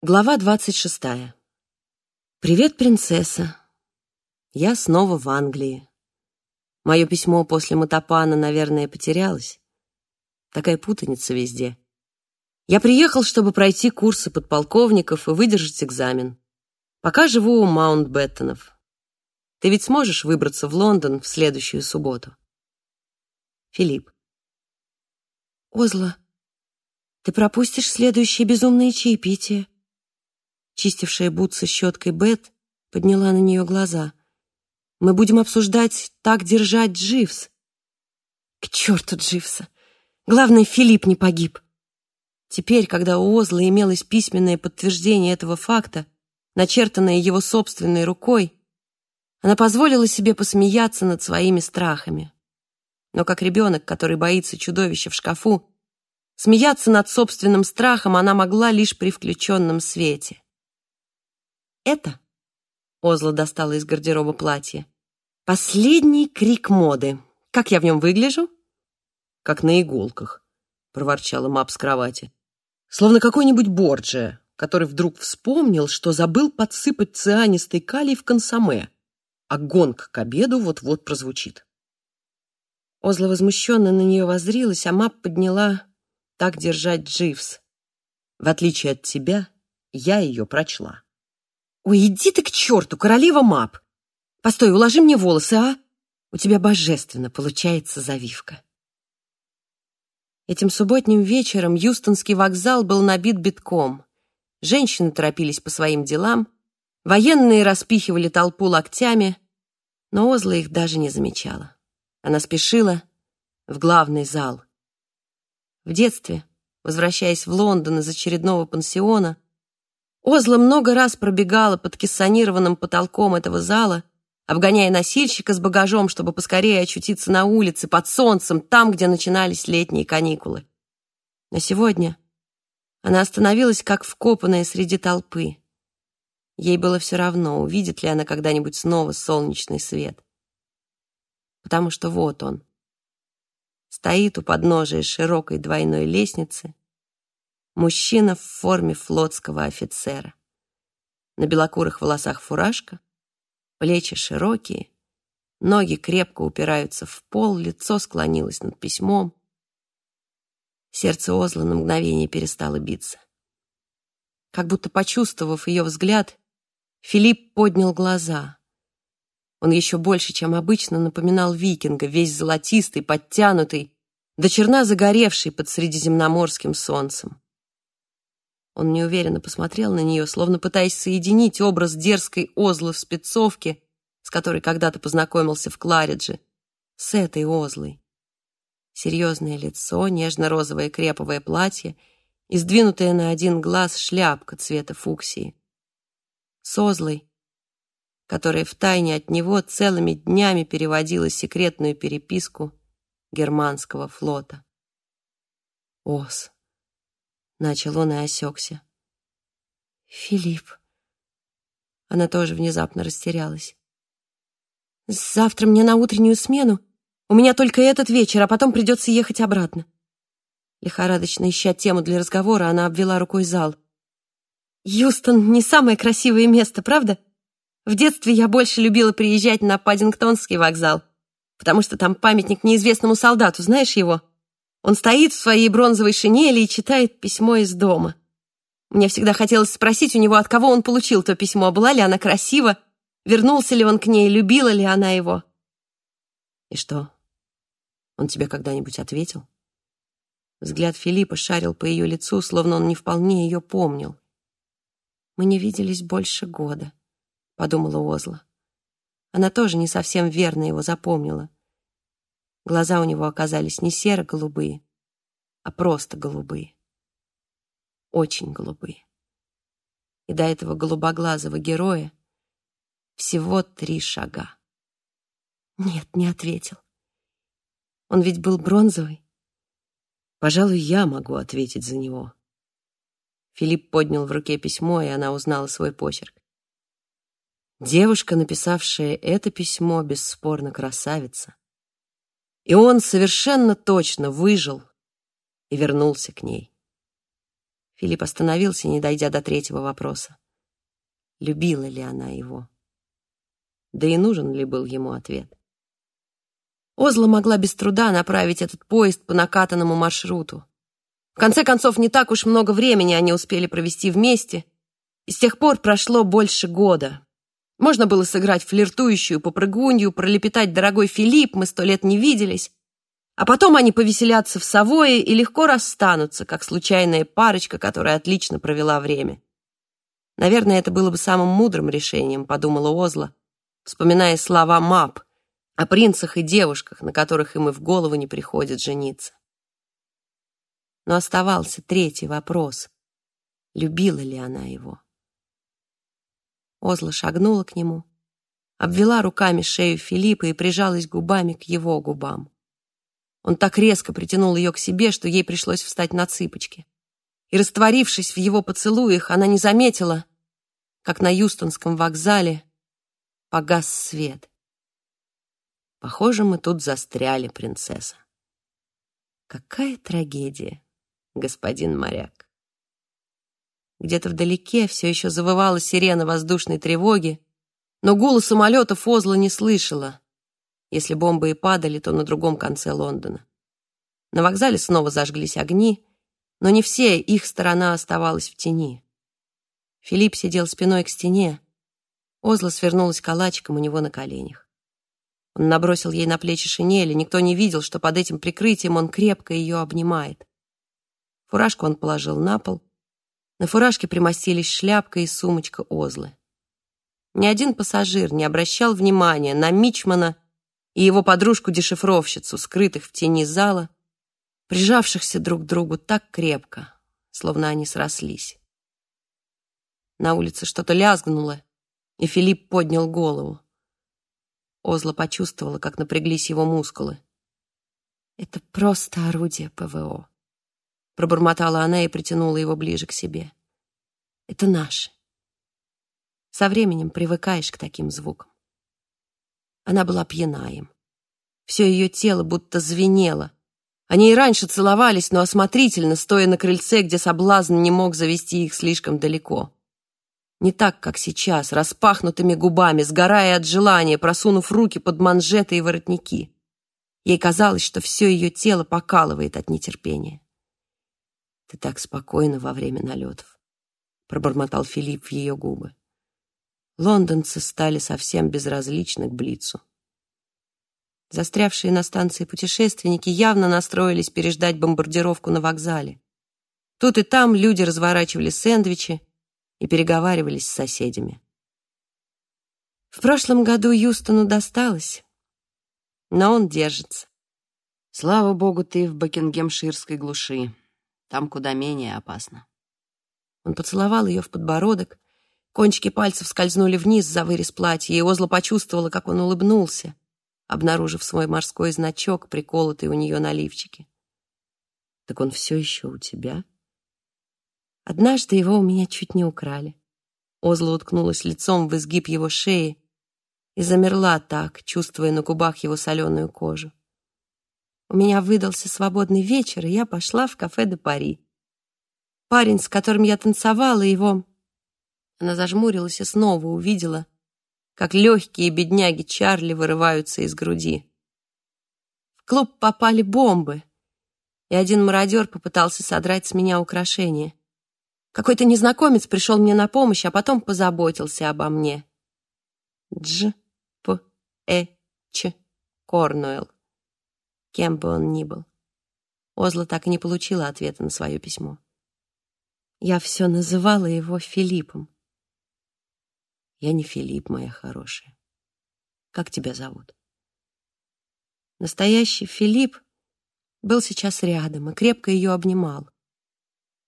Глава двадцать шестая. «Привет, принцесса. Я снова в Англии. Мое письмо после Матапана, наверное, потерялось. Такая путаница везде. Я приехал, чтобы пройти курсы подполковников и выдержать экзамен. Пока живу у Маунт-Беттонов. Ты ведь сможешь выбраться в Лондон в следующую субботу?» Филипп. «Озла, ты пропустишь следующее безумное чаепитие», чистившая бутсы щеткой Бет, подняла на нее глаза. «Мы будем обсуждать, так держать Дживс». «К черту Дживса! Главное, Филипп не погиб». Теперь, когда у Озла имелось письменное подтверждение этого факта, начертанное его собственной рукой, она позволила себе посмеяться над своими страхами. Но как ребенок, который боится чудовища в шкафу, смеяться над собственным страхом она могла лишь при включенном свете. Это, Озла достала из гардероба платье, последний крик моды. Как я в нем выгляжу? Как на иголках, проворчала Мап с кровати. Словно какой-нибудь Борджия, который вдруг вспомнил, что забыл подсыпать цианистый калий в консоме, а гонг к обеду вот-вот прозвучит. Озла возмущенно на нее воззрилась, а Мап подняла «Так держать Дживс». В отличие от тебя, я ее прочла. «Ой, иди ты к черту, королева Мап! Постой, уложи мне волосы, а? У тебя божественно получается завивка». Этим субботним вечером Юстонский вокзал был набит битком. Женщины торопились по своим делам, военные распихивали толпу локтями, но Озла их даже не замечала. Она спешила в главный зал. В детстве, возвращаясь в Лондон из очередного пансиона, Озла много раз пробегала под кессонированным потолком этого зала, обгоняя носильщика с багажом, чтобы поскорее очутиться на улице, под солнцем, там, где начинались летние каникулы. Но сегодня она остановилась как вкопанная среди толпы. Ей было все равно, увидит ли она когда-нибудь снова солнечный свет. Потому что вот он. Стоит у подножия широкой двойной лестницы, Мужчина в форме флотского офицера. На белокурых волосах фуражка, плечи широкие, ноги крепко упираются в пол, лицо склонилось над письмом. Сердце Озла на мгновение перестало биться. Как будто почувствовав ее взгляд, Филипп поднял глаза. Он еще больше, чем обычно, напоминал викинга, весь золотистый, подтянутый, до черна загоревший под средиземноморским солнцем. Он неуверенно посмотрел на нее, словно пытаясь соединить образ дерзкой Озлы в спецовке, с которой когда-то познакомился в Кларидже, с этой Озлой. Серьезное лицо, нежно-розовое креповое платье и сдвинутая на один глаз шляпка цвета фуксии. С Озлой, которая втайне от него целыми днями переводила секретную переписку германского флота. Оз. Начал он и осекся. «Филипп». Она тоже внезапно растерялась. «Завтра мне на утреннюю смену. У меня только этот вечер, а потом придется ехать обратно». Лихорадочно ища тему для разговора, она обвела рукой зал. «Юстон — не самое красивое место, правда? В детстве я больше любила приезжать на Паддингтонский вокзал, потому что там памятник неизвестному солдату, знаешь его?» Он стоит в своей бронзовой шинели и читает письмо из дома. Мне всегда хотелось спросить у него, от кого он получил то письмо, была ли она красива, вернулся ли он к ней, любила ли она его. И что, он тебе когда-нибудь ответил? Взгляд Филиппа шарил по ее лицу, словно он не вполне ее помнил. «Мы не виделись больше года», — подумала Озла. Она тоже не совсем верно его запомнила. Глаза у него оказались не серо-голубые, а просто голубые. Очень голубые. И до этого голубоглазого героя всего три шага. Нет, не ответил. Он ведь был бронзовый. Пожалуй, я могу ответить за него. Филипп поднял в руке письмо, и она узнала свой почерк. Девушка, написавшая это письмо, бесспорно красавица. И он совершенно точно выжил и вернулся к ней. Филипп остановился, не дойдя до третьего вопроса. Любила ли она его? Да и нужен ли был ему ответ? Озла могла без труда направить этот поезд по накатанному маршруту. В конце концов, не так уж много времени они успели провести вместе, и с тех пор прошло больше года. Можно было сыграть флиртующую попрыгунью, пролепетать «Дорогой Филипп, мы сто лет не виделись», а потом они повеселятся в Савое и легко расстанутся, как случайная парочка, которая отлично провела время. Наверное, это было бы самым мудрым решением, подумала Озла, вспоминая слова Мап о принцах и девушках, на которых им и в голову не приходит жениться. Но оставался третий вопрос. Любила ли она его? Озла шагнула к нему, обвела руками шею Филиппа и прижалась губами к его губам. Он так резко притянул ее к себе, что ей пришлось встать на цыпочки. И, растворившись в его поцелуях, она не заметила, как на Юстонском вокзале погас свет. Похоже, мы тут застряли, принцесса. Какая трагедия, господин моряк. Где-то вдалеке все еще завывала сирена воздушной тревоги, но гула самолетов Озла не слышала. Если бомбы и падали, то на другом конце Лондона. На вокзале снова зажглись огни, но не все их сторона оставалась в тени. Филипп сидел спиной к стене. Озла свернулась калачиком у него на коленях. Он набросил ей на плечи шинели, никто не видел, что под этим прикрытием он крепко ее обнимает. Фуражку он положил на пол. На фуражке примостились шляпка и сумочка Озлы. Ни один пассажир не обращал внимания на Мичмана и его подружку-дешифровщицу, скрытых в тени зала, прижавшихся друг к другу так крепко, словно они срослись. На улице что-то лязгнуло, и Филипп поднял голову. Озла почувствовала, как напряглись его мускулы. «Это просто орудие ПВО», — пробормотала она и притянула его ближе к себе. «Это наше. Со временем привыкаешь к таким звукам. Она была пьяна им. Все ее тело будто звенело. Они и раньше целовались, но осмотрительно, стоя на крыльце, где соблазн не мог завести их слишком далеко. Не так, как сейчас, распахнутыми губами, сгорая от желания, просунув руки под манжеты и воротники. Ей казалось, что все ее тело покалывает от нетерпения. «Ты так спокойно во время налетов», — пробормотал Филипп в ее губы лондонцы стали совсем безразличны к Блицу. Застрявшие на станции путешественники явно настроились переждать бомбардировку на вокзале. Тут и там люди разворачивали сэндвичи и переговаривались с соседями. В прошлом году Юстону досталось, но он держится. Слава богу, ты в Бакингемширской глуши. Там куда менее опасно. Он поцеловал ее в подбородок, Кончики пальцев скользнули вниз за вырез платья, и Озла почувствовала, как он улыбнулся, обнаружив свой морской значок, приколотый у нее на лифчике. «Так он все еще у тебя?» Однажды его у меня чуть не украли. Озла уткнулась лицом в изгиб его шеи и замерла так, чувствуя на губах его соленую кожу. У меня выдался свободный вечер, и я пошла в кафе де Пари. Парень, с которым я танцевала, его она зажмурилась и снова увидела, как легкие бедняги Чарли вырываются из груди. В клуб попали бомбы, и один мародер попытался содрать с меня украшения. Какой-то незнакомец пришел мне на помощь, а потом позаботился обо мне. Дж. П. Э. Ч. Корнуэлл. Кем бы он ни был. Озла так и не получила ответа на свое письмо. Я все называла его Филиппом. Я не Филипп, моя хорошая. Как тебя зовут? Настоящий Филипп был сейчас рядом и крепко ее обнимал.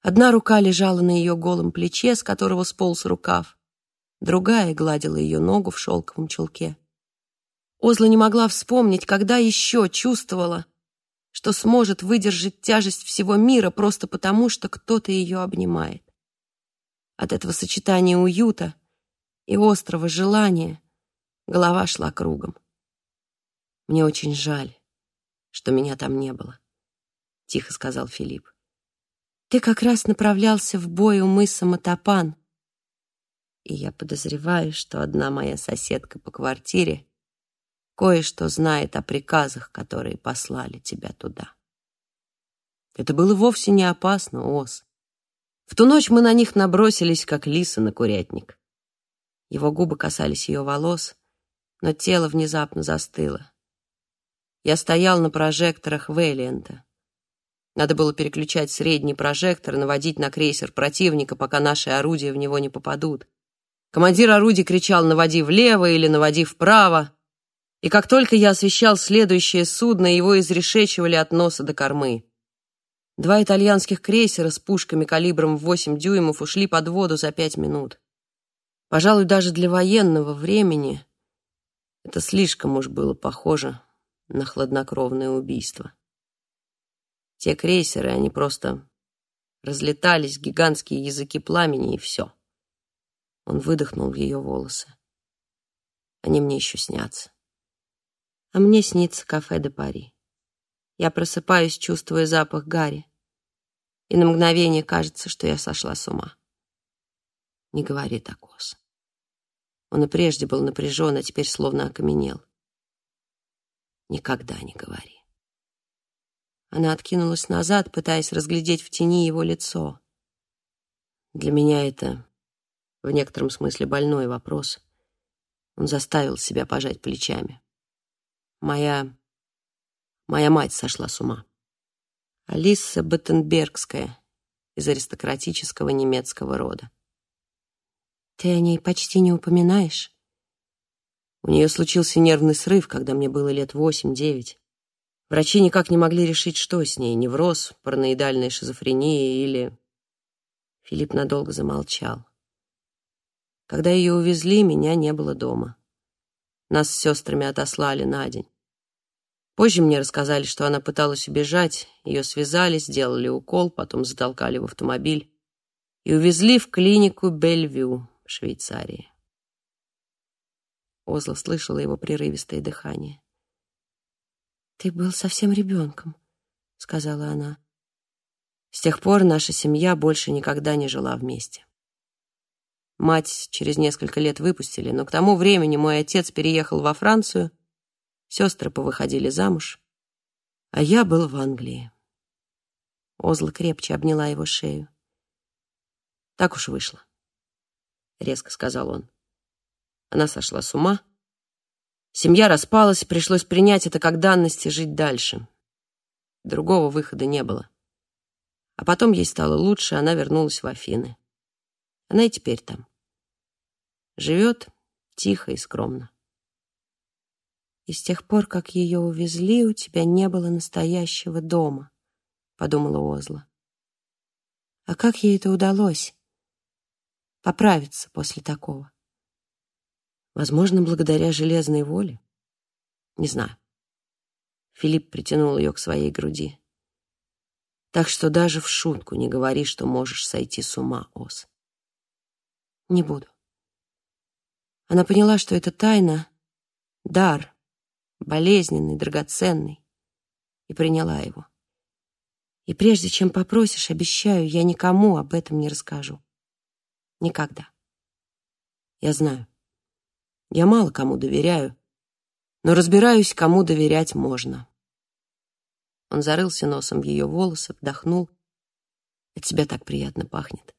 Одна рука лежала на ее голом плече, с которого сполз рукав, другая гладила ее ногу в шелковом чулке. Озла не могла вспомнить, когда еще чувствовала, что сможет выдержать тяжесть всего мира просто потому, что кто-то ее обнимает. От этого сочетания уюта и острого желания голова шла кругом. «Мне очень жаль, что меня там не было», — тихо сказал Филипп. Ты как раз направлялся в бой у мыса Матапан. И я подозреваю, что одна моя соседка по квартире кое-что знает о приказах, которые послали тебя туда. Это было вовсе не опасно, Ос. В ту ночь мы на них набросились, как лисы на курятник. Его губы касались ее волос, но тело внезапно застыло. Я стоял на прожекторах Вейлиента. Надо было переключать средний прожектор, наводить на крейсер противника, пока наши орудия в него не попадут. Командир орудий кричал «наводи влево» или «наводи вправо». И как только я освещал следующее судно, его изрешечивали от носа до кормы. Два итальянских крейсера с пушками калибром в 8 дюймов ушли под воду за пять минут. Пожалуй, даже для военного времени это слишком уж было похоже на хладнокровное убийство. Те крейсеры, они просто разлетались, гигантские языки пламени, и все. Он выдохнул в ее волосы. Они мне еще снятся. А мне снится кафе де Пари. Я просыпаюсь, чувствуя запах гари. И на мгновение кажется, что я сошла с ума. Не говори так, Ос. Он и прежде был напряжен, а теперь словно окаменел. Никогда не говори. Она откинулась назад, пытаясь разглядеть в тени его лицо. Для меня это в некотором смысле больной вопрос. Он заставил себя пожать плечами. Моя... моя мать сошла с ума. Алиса Баттенбергская из аристократического немецкого рода. Ты о ней почти не упоминаешь? У нее случился нервный срыв, когда мне было лет восемь-девять. Врачи никак не могли решить, что с ней, невроз, параноидальная шизофрения или... Филипп надолго замолчал. Когда ее увезли, меня не было дома. Нас с сестрами отослали на день. Позже мне рассказали, что она пыталась убежать, ее связали, сделали укол, потом затолкали в автомобиль и увезли в клинику Бельвью в Швейцарии. Озла слышала его прерывистое дыхание. «Ты был совсем ребенком», — сказала она. С тех пор наша семья больше никогда не жила вместе. Мать через несколько лет выпустили, но к тому времени мой отец переехал во Францию, сестры повыходили замуж, а я был в Англии. Озла крепче обняла его шею. «Так уж вышло», — резко сказал он. Она сошла с ума. Семья распалась, пришлось принять это как данность и жить дальше. Другого выхода не было. А потом ей стало лучше, она вернулась в Афины. Она и теперь там. Живет тихо и скромно. И с тех пор, как ее увезли, у тебя не было настоящего дома, подумала Озла. А как ей это удалось? Поправиться после такого? Возможно, благодаря железной воле. Не знаю. Филипп притянул ее к своей груди. Так что даже в шутку не говори, что можешь сойти с ума, Ос. Не буду. Она поняла, что это тайна — дар, болезненный, драгоценный, и приняла его. И прежде чем попросишь, обещаю, я никому об этом не расскажу. Никогда. Я знаю. Я мало кому доверяю, но разбираюсь, кому доверять можно. Он зарылся носом в ее волосы, вдохнул. От тебя так приятно пахнет.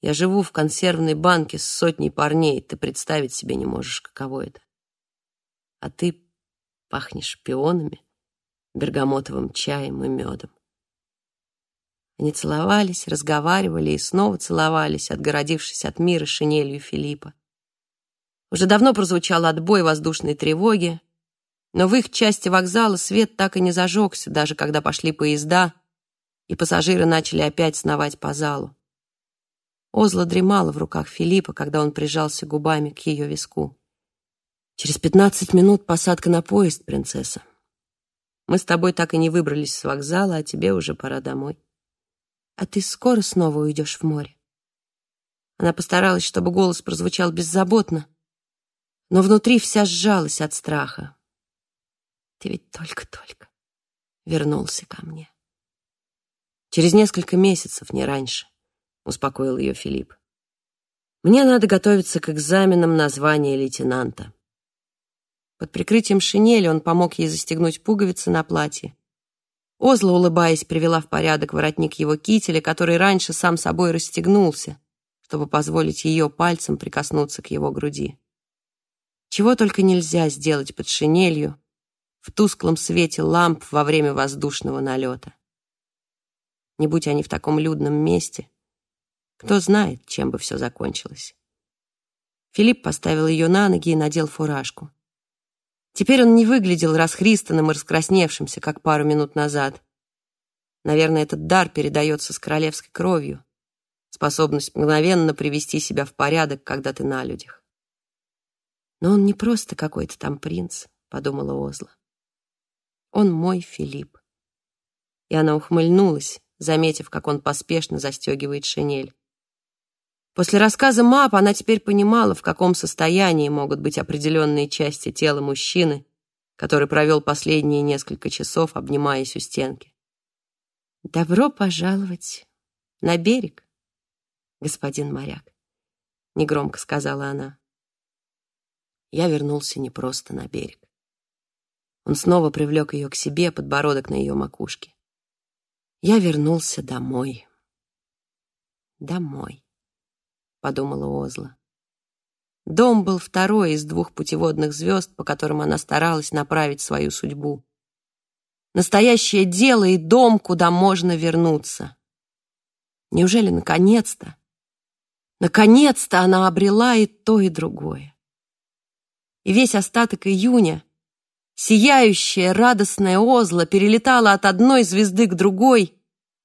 Я живу в консервной банке с сотней парней, ты представить себе не можешь, каково это. А ты пахнешь пионами, бергамотовым чаем и медом. Они целовались, разговаривали и снова целовались, отгородившись от мира шинелью Филиппа. Уже давно прозвучал отбой воздушной тревоги, но в их части вокзала свет так и не зажегся, даже когда пошли поезда, и пассажиры начали опять сновать по залу. Озла дремала в руках Филиппа, когда он прижался губами к ее виску. «Через пятнадцать минут посадка на поезд, принцесса. Мы с тобой так и не выбрались с вокзала, а тебе уже пора домой. А ты скоро снова уйдешь в море?» Она постаралась, чтобы голос прозвучал беззаботно, но внутри вся сжалась от страха. «Ты ведь только-только вернулся ко мне». Через несколько месяцев, не раньше, успокоил ее Филипп. Мне надо готовиться к экзаменам на звание лейтенанта. Под прикрытием шинели он помог ей застегнуть пуговицы на платье. Озла, улыбаясь, привела в порядок воротник его кителя, который раньше сам собой расстегнулся, чтобы позволить ее пальцем прикоснуться к его груди. Чего только нельзя сделать под шинелью в тусклом свете ламп во время воздушного налета. Не будь они в таком людном месте, кто знает, чем бы все закончилось. Филипп поставил ее на ноги и надел фуражку. Теперь он не выглядел расхристанным и раскрасневшимся, как пару минут назад. Наверное, этот дар передается с королевской кровью. Способность мгновенно привести себя в порядок, когда ты на людях. Но он не просто какой-то там принц, подумала Озла. Он мой Филипп. И она ухмыльнулась, заметив, как он поспешно застегивает шинель. После рассказа Мап она теперь понимала, в каком состоянии могут быть определенные части тела мужчины, который провел последние несколько часов, обнимаясь у стенки. «Добро пожаловать на берег, господин моряк», — негромко сказала она. Я вернулся не просто на берег. Он снова привлек ее к себе, подбородок на ее макушке. Я вернулся домой. Домой подумала Озла. Дом был второй из двух путеводных звезд, по которым она старалась направить свою судьбу. Настоящее дело и дом, куда можно вернуться. Неужели наконец-то, наконец-то она обрела и то, и другое? И весь остаток июня сияющая, радостная Озла перелетала от одной звезды к другой —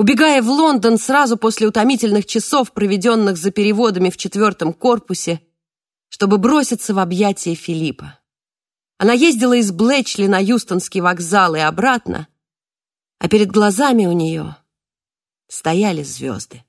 Убегая в Лондон сразу после утомительных часов, проведенных за переводами в четвертом корпусе, чтобы броситься в объятия Филиппа. Она ездила из Блэчли на Юстонский вокзал и обратно, а перед глазами у нее стояли звезды.